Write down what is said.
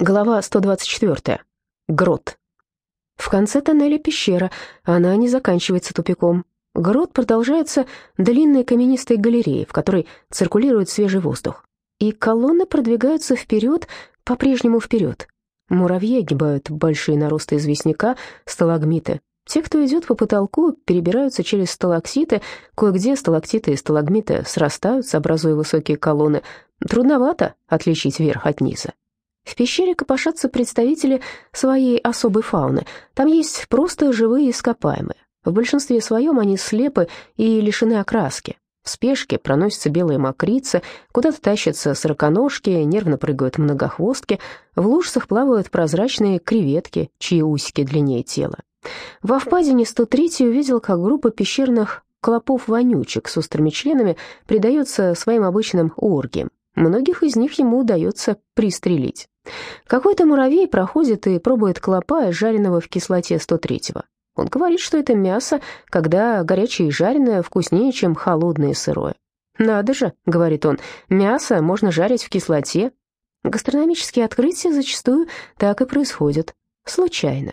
Глава 124. Грот. В конце тоннеля пещера, она не заканчивается тупиком. Грот продолжается длинной каменистой галереей, в которой циркулирует свежий воздух. И колонны продвигаются вперед, по-прежнему вперед. Муравьи огибают большие наросты известняка, сталагмиты. Те, кто идет по потолку, перебираются через сталактиты, кое-где сталактиты и сталагмиты срастаются, образуя высокие колонны. Трудновато отличить верх от низа. В пещере копошатся представители своей особой фауны. Там есть просто живые ископаемые. В большинстве своем они слепы и лишены окраски. В спешке проносятся белые мокрицы, куда-то тащатся сороконожки, нервно прыгают многохвостки, в лужцах плавают прозрачные креветки, чьи усики длиннее тела. Во впадине 103 увидел, как группа пещерных клопов-вонючек с острыми членами предается своим обычным оргиям. Многих из них ему удается пристрелить. Какой-то муравей проходит и пробует клопа, жареного в кислоте 103-го. Он говорит, что это мясо, когда горячее и жареное вкуснее, чем холодное и сырое. «Надо же», — говорит он, — «мясо можно жарить в кислоте». Гастрономические открытия зачастую так и происходят. Случайно.